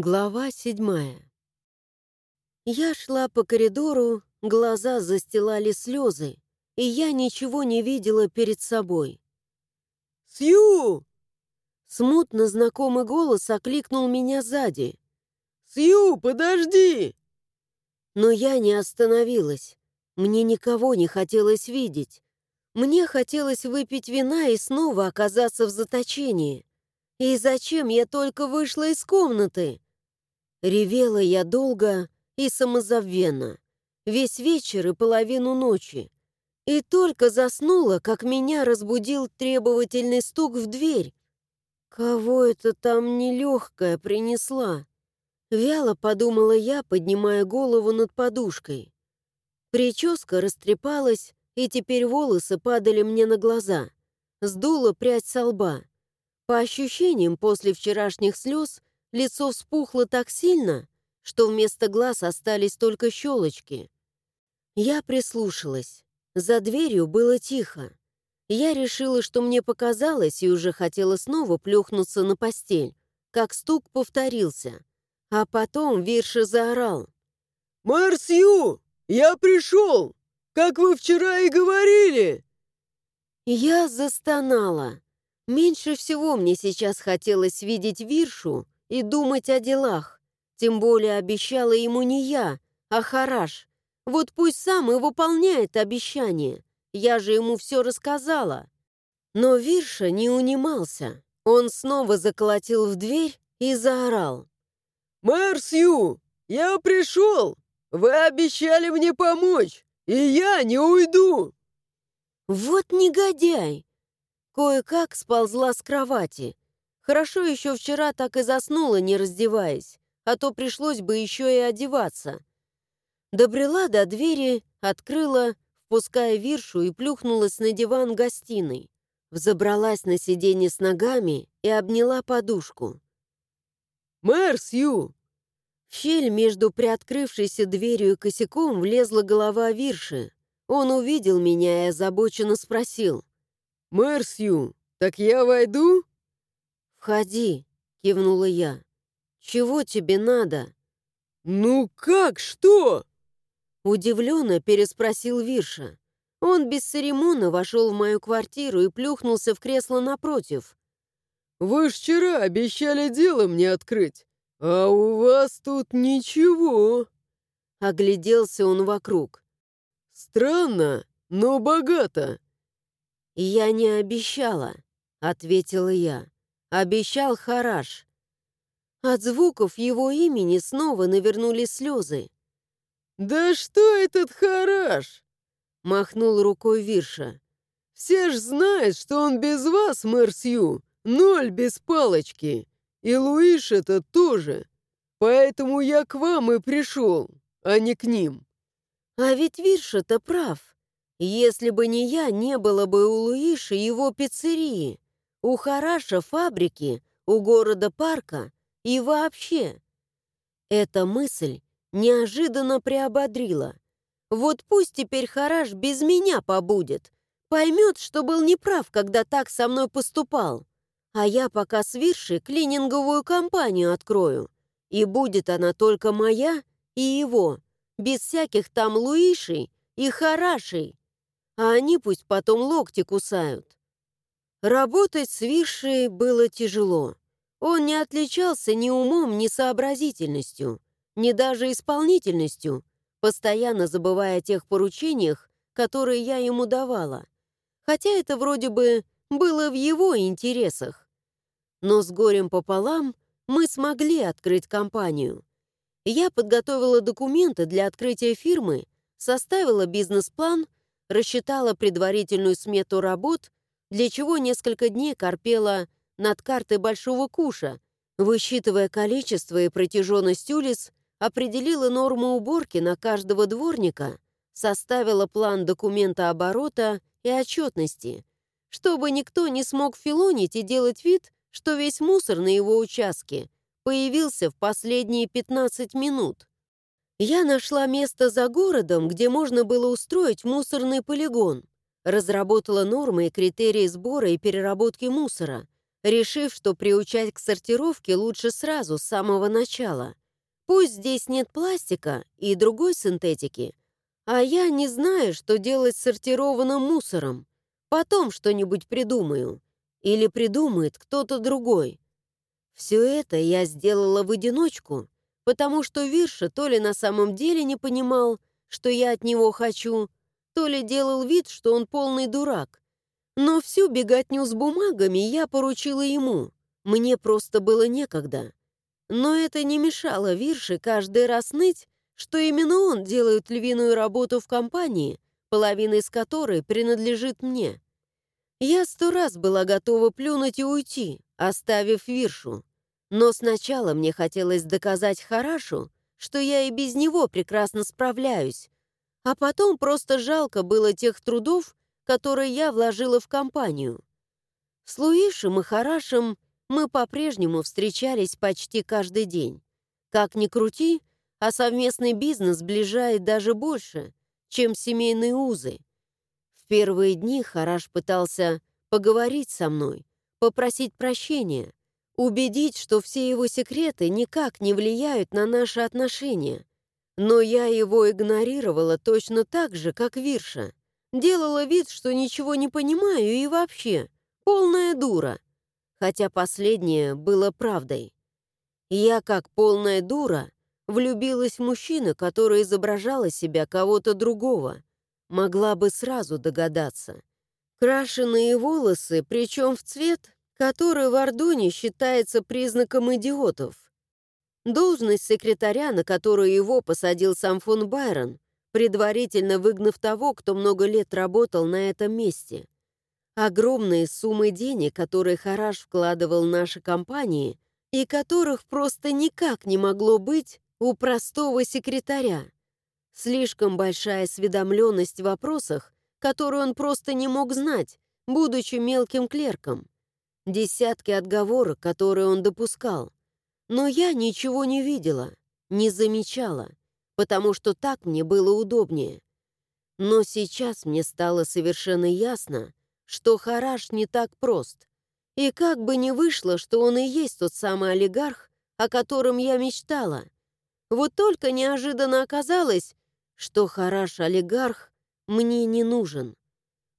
Глава седьмая. Я шла по коридору, глаза застилали слезы, и я ничего не видела перед собой. «Сью!» Смутно знакомый голос окликнул меня сзади. «Сью, подожди!» Но я не остановилась. Мне никого не хотелось видеть. Мне хотелось выпить вина и снова оказаться в заточении. И зачем я только вышла из комнаты? Ревела я долго и самозабвенно, весь вечер и половину ночи. И только заснула, как меня разбудил требовательный стук в дверь. Кого это там нелегкая принесла? Вяло подумала я, поднимая голову над подушкой. Прическа растрепалась, и теперь волосы падали мне на глаза. Сдула прядь со лба. По ощущениям, после вчерашних слез Лицо вспухло так сильно, что вместо глаз остались только щелочки. Я прислушалась. За дверью было тихо. Я решила, что мне показалось, и уже хотела снова плюхнуться на постель, как стук повторился. А потом Вирша заорал. «Марсью, я пришел! Как вы вчера и говорили!» Я застонала. Меньше всего мне сейчас хотелось видеть Виршу, и думать о делах. Тем более обещала ему не я, а Хараш. Вот пусть сам и выполняет обещание. Я же ему все рассказала. Но Вирша не унимался. Он снова заколотил в дверь и заорал. «Мэр Сью, я пришел! Вы обещали мне помочь, и я не уйду!» «Вот негодяй!» Кое-как сползла с кровати, Хорошо еще вчера так и заснула, не раздеваясь, а то пришлось бы еще и одеваться. Добрела до двери, открыла, впуская виршу и плюхнулась на диван гостиной. Взобралась на сиденье с ногами и обняла подушку. «Мэр Сью!» В щель между приоткрывшейся дверью и косяком влезла голова Вирши. Он увидел меня и озабоченно спросил. «Мэр Сью, так я войду?» «Входи», — кивнула я. «Чего тебе надо?» «Ну как, что?» Удивленно переспросил Вирша. Он без церемона вошел в мою квартиру и плюхнулся в кресло напротив. «Вы ж вчера обещали дело мне открыть, а у вас тут ничего». Огляделся он вокруг. «Странно, но богато». «Я не обещала», — ответила я. Обещал Хараш. От звуков его имени снова навернулись слезы. «Да что этот Хараш?» — махнул рукой Вирша. «Все ж знают, что он без вас, мэр Сью, ноль без палочки. И Луиш это тоже. Поэтому я к вам и пришел, а не к ним». А ведь Вирша-то прав. Если бы не я, не было бы у Луиша его пиццерии у Хараша фабрики, у города парка и вообще. Эта мысль неожиданно приободрила. Вот пусть теперь Хараш без меня побудет, поймет, что был неправ, когда так со мной поступал. А я пока с Виршей клининговую компанию открою. И будет она только моя и его, без всяких там Луишей и Харашей. А они пусть потом локти кусают. Работать с Вишей было тяжело. Он не отличался ни умом, ни сообразительностью, ни даже исполнительностью, постоянно забывая о тех поручениях, которые я ему давала. Хотя это вроде бы было в его интересах. Но с горем пополам мы смогли открыть компанию. Я подготовила документы для открытия фирмы, составила бизнес-план, рассчитала предварительную смету работ для чего несколько дней корпела над картой Большого Куша, высчитывая количество и протяженность улиц, определила норму уборки на каждого дворника, составила план документа оборота и отчетности, чтобы никто не смог филонить и делать вид, что весь мусор на его участке появился в последние 15 минут. Я нашла место за городом, где можно было устроить мусорный полигон, разработала нормы и критерии сбора и переработки мусора, решив, что приучать к сортировке лучше сразу, с самого начала. Пусть здесь нет пластика и другой синтетики, а я не знаю, что делать с сортированным мусором. Потом что-нибудь придумаю. Или придумает кто-то другой. Все это я сделала в одиночку, потому что Вирша то ли на самом деле не понимал, что я от него хочу, то ли делал вид, что он полный дурак. Но всю беготню с бумагами я поручила ему. Мне просто было некогда. Но это не мешало Вирше каждый раз ныть, что именно он делает львиную работу в компании, половина из которой принадлежит мне. Я сто раз была готова плюнуть и уйти, оставив Виршу. Но сначала мне хотелось доказать Харашу, что я и без него прекрасно справляюсь, а потом просто жалко было тех трудов, которые я вложила в компанию. С Луишем и Харашем мы по-прежнему встречались почти каждый день. Как ни крути, а совместный бизнес сближает даже больше, чем семейные узы. В первые дни Хараш пытался поговорить со мной, попросить прощения, убедить, что все его секреты никак не влияют на наши отношения. Но я его игнорировала точно так же, как Вирша. Делала вид, что ничего не понимаю и вообще полная дура. Хотя последнее было правдой. Я, как полная дура, влюбилась в мужчину, который изображал из себя кого-то другого. Могла бы сразу догадаться. Крашеные волосы, причем в цвет, который в Ордуне считается признаком идиотов. Должность секретаря, на которую его посадил сам фон Байрон, предварительно выгнав того, кто много лет работал на этом месте. Огромные суммы денег, которые Хараш вкладывал в наши компании, и которых просто никак не могло быть у простого секретаря. Слишком большая осведомленность в вопросах, которые он просто не мог знать, будучи мелким клерком. Десятки отговорок, которые он допускал. Но я ничего не видела, не замечала, потому что так мне было удобнее. Но сейчас мне стало совершенно ясно, что Хараш не так прост. И как бы ни вышло, что он и есть тот самый олигарх, о котором я мечтала. Вот только неожиданно оказалось, что Хараш-олигарх мне не нужен.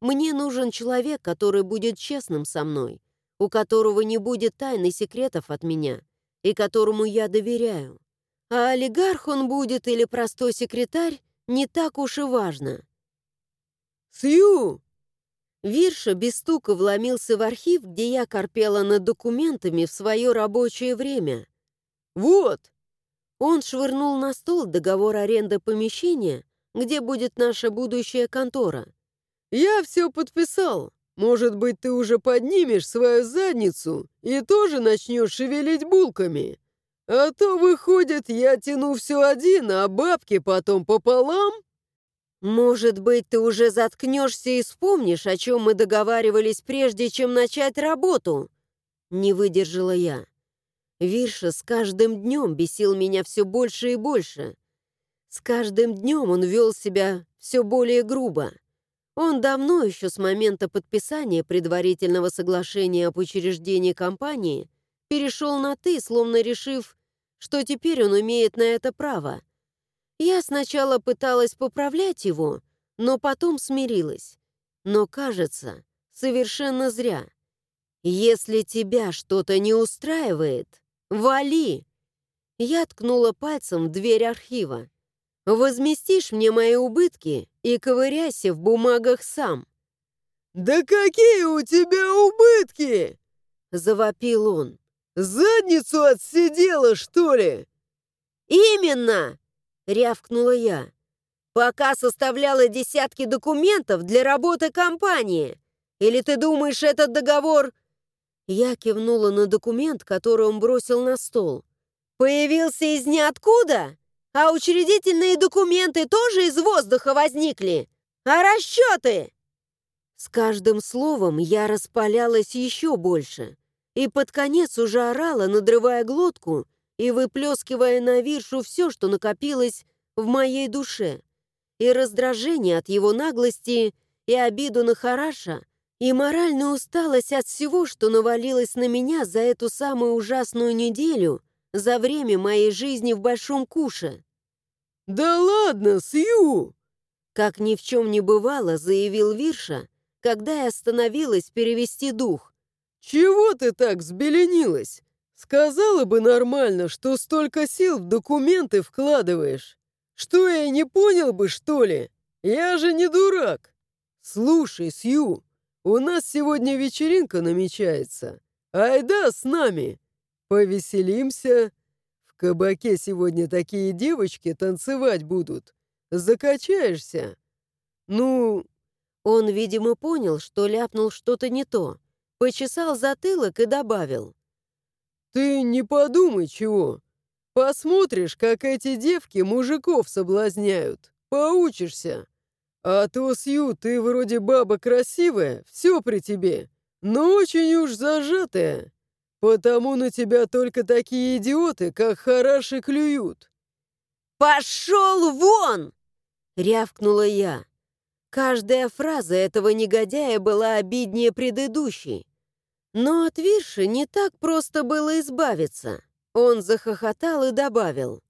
Мне нужен человек, который будет честным со мной, у которого не будет тайны секретов от меня и которому я доверяю. А олигарх он будет или простой секретарь, не так уж и важно. «Сью!» Вирша без стука вломился в архив, где я корпела над документами в свое рабочее время. «Вот!» Он швырнул на стол договор аренды помещения, где будет наша будущая контора. «Я все подписал. Может быть, ты уже поднимешь свою задницу и тоже начнешь шевелить булками. А то, выходит, я тяну все один, а бабки потом пополам?» «Может быть, ты уже заткнешься и вспомнишь, о чем мы договаривались, прежде чем начать работу?» Не выдержала я. Вирша с каждым днем бесил меня все больше и больше. С каждым днем он вел себя все более грубо. Он давно еще с момента подписания предварительного соглашения об учреждении компании перешел на «ты», словно решив, что теперь он имеет на это право. Я сначала пыталась поправлять его, но потом смирилась. Но, кажется, совершенно зря. Если тебя что-то не устраивает, вали. Я ткнула пальцем в дверь архива. Возместишь мне мои убытки и ковыряйся в бумагах сам». «Да какие у тебя убытки?» — завопил он. «Задницу отсидела, что ли?» «Именно!» — рявкнула я. «Пока составляла десятки документов для работы компании. Или ты думаешь, этот договор...» Я кивнула на документ, который он бросил на стол. «Появился из ниоткуда?» А учредительные документы тоже из воздуха возникли? А расчеты?» С каждым словом я распалялась еще больше и под конец уже орала, надрывая глотку и выплескивая на виршу все, что накопилось в моей душе. И раздражение от его наглости, и обиду на Хараша, и моральную усталость от всего, что навалилось на меня за эту самую ужасную неделю, за время моей жизни в Большом Куше. «Да ладно, Сью!» Как ни в чем не бывало, заявил Вирша, когда я остановилась перевести дух. «Чего ты так взбеленилась? Сказала бы нормально, что столько сил в документы вкладываешь. Что, я не понял бы, что ли? Я же не дурак. Слушай, Сью, у нас сегодня вечеринка намечается. Айда с нами. Повеселимся. В кабаке сегодня такие девочки танцевать будут. Закачаешься. Ну... Он, видимо, понял, что ляпнул что-то не то. Почесал затылок и добавил. «Ты не подумай чего. Посмотришь, как эти девки мужиков соблазняют. Поучишься. А то, Сью, ты вроде баба красивая, все при тебе, но очень уж зажатая. Потому на тебя только такие идиоты, как Хараши, клюют». «Пошел вон!» — рявкнула я. Каждая фраза этого негодяя была обиднее предыдущей. Но от Вирши не так просто было избавиться. Он захохотал и добавил.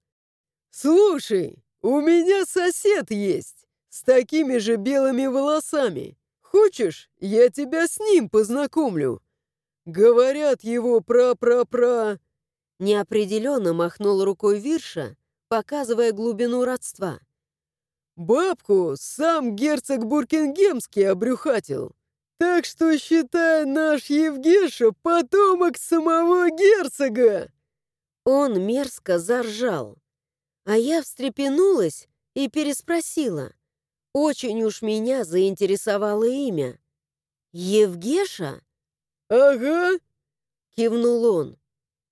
«Слушай, у меня сосед есть, с такими же белыми волосами. Хочешь, я тебя с ним познакомлю? Говорят его пра-пра-пра...» Неопределенно махнул рукой Вирша, показывая глубину родства. «Бабку сам герцог Буркингемский обрюхатил. Так что, считай, наш Евгеша потомок самого герцога!» Он мерзко заржал. А я встрепенулась и переспросила. Очень уж меня заинтересовало имя. «Евгеша?» «Ага», — кивнул он.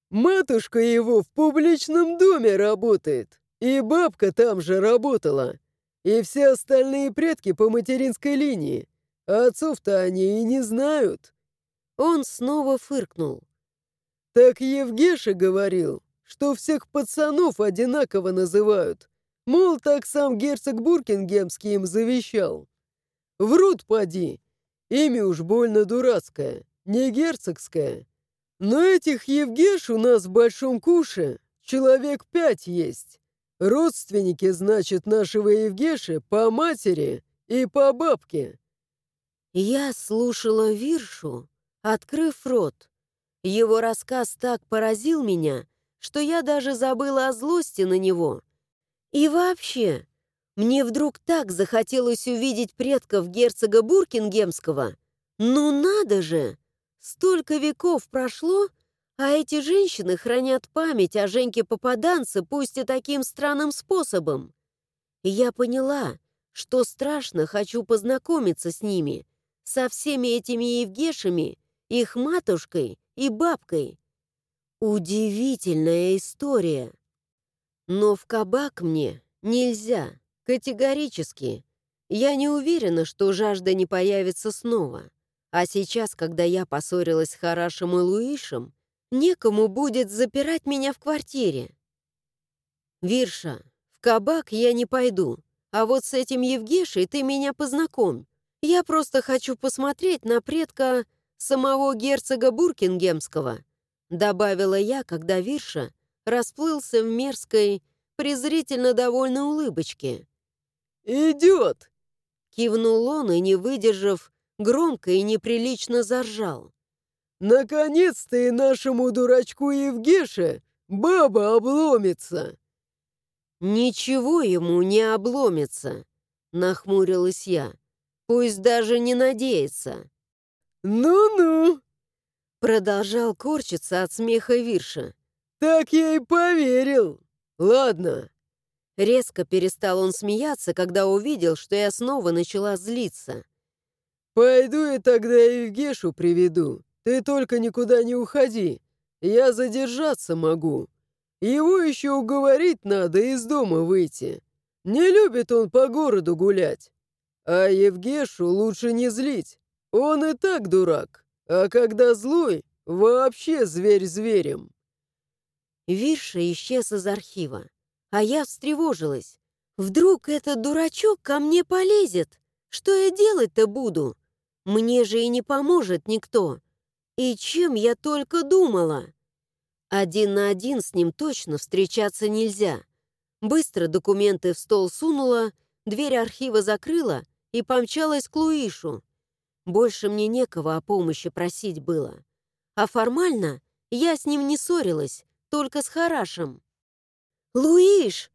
«Матушка его в публичном доме работает, и бабка там же работала, и все остальные предки по материнской линии. Отцов-то они и не знают». Он снова фыркнул. «Так Евгеша говорил, что всех пацанов одинаково называют. Мол, так сам герцог Буркингемский им завещал. Врут, поди. Имя уж больно дурацкое, не герцогское. Но этих Евгеш у нас в Большом Куше человек пять есть. Родственники, значит, нашего Евгеши по матери и по бабке. Я слушала Виршу, открыв рот. Его рассказ так поразил меня, что я даже забыла о злости на него. И вообще, мне вдруг так захотелось увидеть предков герцога Буркингемского. Ну надо же! Столько веков прошло, а эти женщины хранят память о Женьке-попаданце, пусть и таким странным способом. Я поняла, что страшно хочу познакомиться с ними — со всеми этими Евгешами, их матушкой и бабкой. Удивительная история. Но в кабак мне нельзя, категорически. Я не уверена, что жажда не появится снова. А сейчас, когда я поссорилась с Харашем и Луишем, некому будет запирать меня в квартире. Вирша, в кабак я не пойду, а вот с этим Евгешей ты меня познакомь. Я просто хочу посмотреть на предка самого герцога Буркингемского», добавила я, когда Вирша расплылся в мерзкой, презрительно довольной улыбочке. «Идет!» Кивнул он и, не выдержав, громко и неприлично заржал. «Наконец-то и нашему дурачку Евгеше баба обломится!» «Ничего ему не обломится», — нахмурилась я. Пусть даже не надеется. «Ну-ну!» Продолжал корчиться от смеха Вирша. «Так я и поверил. Ладно». Резко перестал он смеяться, когда увидел, что я снова начала злиться. «Пойду я тогда Евгешу приведу. Ты только никуда не уходи. Я задержаться могу. Его еще уговорить надо из дома выйти. Не любит он по городу гулять. А Евгешу лучше не злить. Он и так дурак. А когда злой, вообще зверь зверем. Вирша исчез из архива. А я встревожилась. Вдруг этот дурачок ко мне полезет? Что я делать-то буду? Мне же и не поможет никто. И чем я только думала? Один на один с ним точно встречаться нельзя. Быстро документы в стол сунула, дверь архива закрыла и помчалась к Луишу. Больше мне некого о помощи просить было. А формально я с ним не ссорилась, только с Харашем. «Луиш!»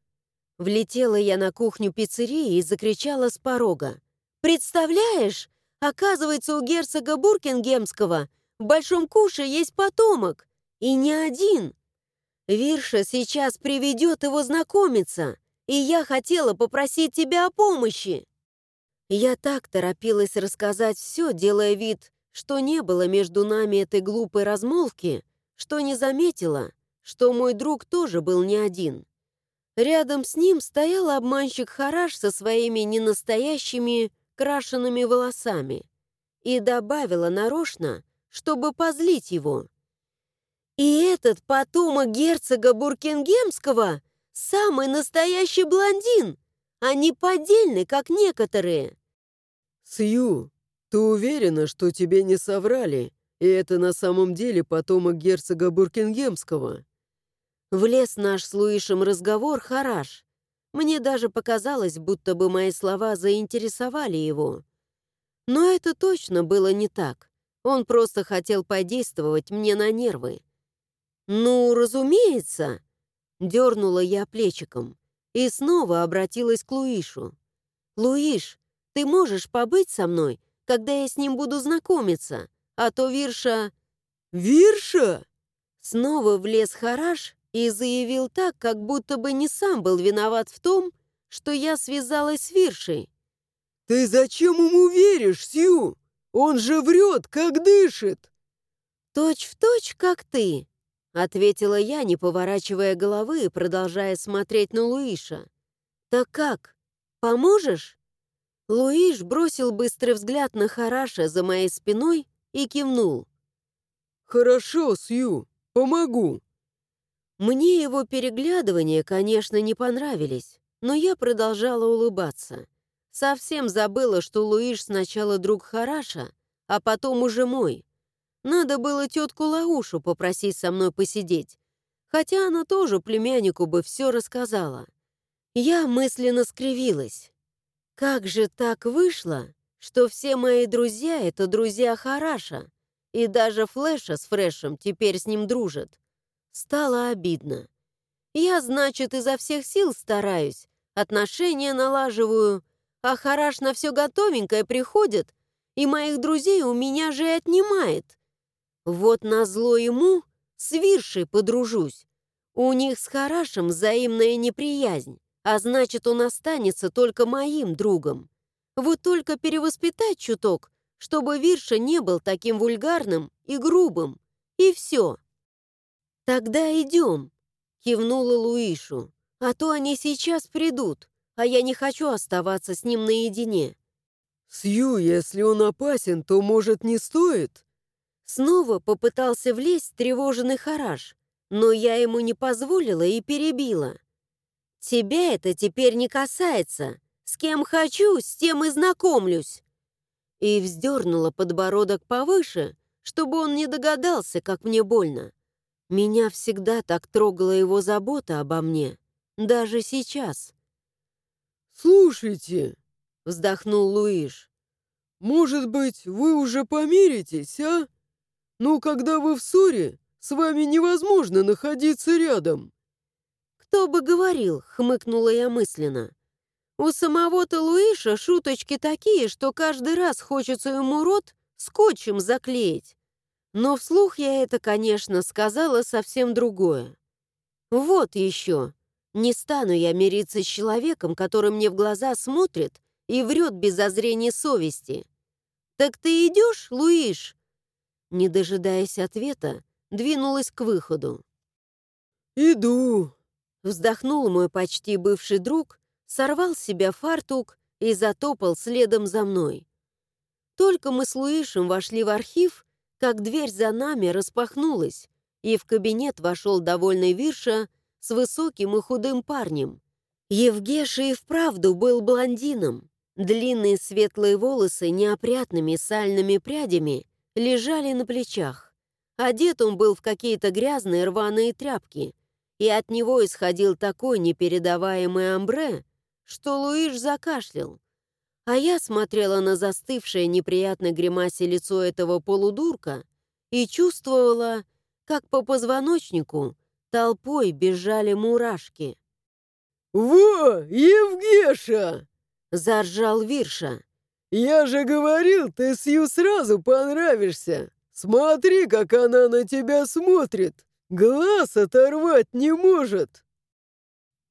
Влетела я на кухню пиццерии и закричала с порога. «Представляешь, оказывается, у герцога Буркингемского в Большом Куше есть потомок, и не один. Вирша сейчас приведет его знакомиться, и я хотела попросить тебя о помощи». Я так торопилась рассказать все, делая вид, что не было между нами этой глупой размолвки, что не заметила, что мой друг тоже был не один. Рядом с ним стоял обманщик Хараш со своими ненастоящими крашенными волосами и добавила нарочно, чтобы позлить его. «И этот потомок герцога Буркингемского самый настоящий блондин, а не поддельный, как некоторые». «Сью, ты уверена, что тебе не соврали, и это на самом деле потомок герцога Буркингемского?» Влез наш с Луишем разговор хорош. Мне даже показалось, будто бы мои слова заинтересовали его. Но это точно было не так. Он просто хотел подействовать мне на нервы. «Ну, разумеется!» Дернула я плечиком и снова обратилась к Луишу. «Луиш, ты можешь побыть со мной, когда я с ним буду знакомиться, а то Вирша...» «Вирша?» Снова влез Хараш и заявил так, как будто бы не сам был виноват в том, что я связалась с Виршей. «Ты зачем ему веришь, Сью? Он же врет, как дышит!» «Точь в точь, как ты», — ответила я, не поворачивая головы и продолжая смотреть на Луиша. «Так как? Поможешь?» Луиш бросил быстрый взгляд на Хараша за моей спиной и кивнул. «Хорошо, Сью, помогу». Мне его переглядывания, конечно, не понравились, но я продолжала улыбаться. Совсем забыла, что Луиш сначала друг Хараша, а потом уже мой. Надо было тетку Лаушу попросить со мной посидеть, хотя она тоже племяннику бы все рассказала. Я мысленно скривилась. Как же так вышло, что все мои друзья — это друзья Хараша, и даже Флэша с Фрэшем теперь с ним дружат? Стало обидно. Я, значит, изо всех сил стараюсь, отношения налаживаю, а Хараш на все готовенькое приходит, и моих друзей у меня же отнимает. Вот назло ему с Виршей подружусь. У них с Харашем взаимная неприязнь, а значит, он останется только моим другом. Вот только перевоспитать чуток, чтобы Вирша не был таким вульгарным и грубым. И все. «Тогда идем», — кивнула Луишу. «А то они сейчас придут, а я не хочу оставаться с ним наедине». «Сью, если он опасен, то, может, не стоит?» Снова попытался влезть тревоженный хараш, но я ему не позволила и перебила. «Тебя это теперь не касается. С кем хочу, с тем и знакомлюсь». И вздернула подбородок повыше, чтобы он не догадался, как мне больно. Меня всегда так трогала его забота обо мне, даже сейчас. «Слушайте», — вздохнул Луиш, «может быть, вы уже помиритесь, а? Ну, когда вы в ссоре, с вами невозможно находиться рядом». «Кто бы говорил», — хмыкнула я мысленно. «У самого-то Луиша шуточки такие, что каждый раз хочется ему рот скотчем заклеить. Но вслух я это, конечно, сказала совсем другое. Вот еще. Не стану я мириться с человеком, который мне в глаза смотрит и врет без зазрения совести. «Так ты идешь, Луиш?» Не дожидаясь ответа, двинулась к выходу. «Иду», — вздохнул мой почти бывший друг, сорвал с себя фартук и затопал следом за мной. Только мы с Луишем вошли в архив, как дверь за нами распахнулась, и в кабинет вошел довольный Вирша с высоким и худым парнем. Евгеша и вправду был блондином. Длинные светлые волосы неопрятными сальными прядями лежали на плечах. Одет он был в какие-то грязные рваные тряпки, и от него исходил такой непередаваемый амбре, что Луиш закашлял. А я смотрела на застывшее неприятной гримасе лицо этого полудурка и чувствовала, как по позвоночнику толпой бежали мурашки. «Во, Евгеша!» — заржал Вирша. «Я же говорил, ты Сью сразу понравишься! Смотри, как она на тебя смотрит! Глаз оторвать не может!»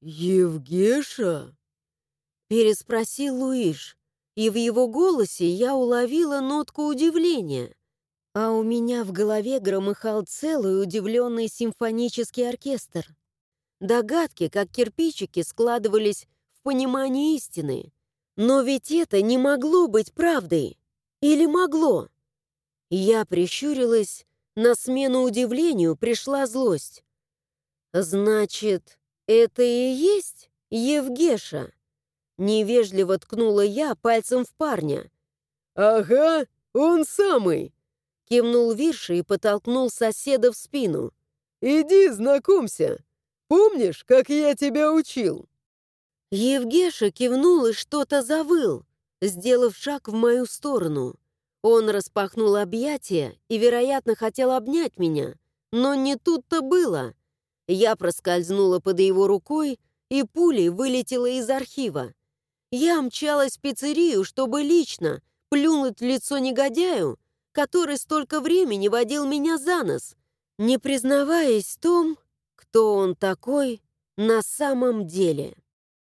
«Евгеша?» — переспросил Луиш и в его голосе я уловила нотку удивления. А у меня в голове громыхал целый удивленный симфонический оркестр. Догадки, как кирпичики, складывались в понимании истины. Но ведь это не могло быть правдой. Или могло? Я прищурилась, на смену удивлению пришла злость. «Значит, это и есть Евгеша?» Невежливо ткнула я пальцем в парня. «Ага, он самый!» Кивнул Вирша и подтолкнул соседа в спину. «Иди, знакомься. Помнишь, как я тебя учил?» Евгеша кивнул и что-то завыл, сделав шаг в мою сторону. Он распахнул объятия и, вероятно, хотел обнять меня, но не тут-то было. Я проскользнула под его рукой и пулей вылетела из архива. Я мчалась в пиццерию, чтобы лично плюнуть в лицо негодяю, который столько времени водил меня за нос, не признаваясь в том, кто он такой на самом деле.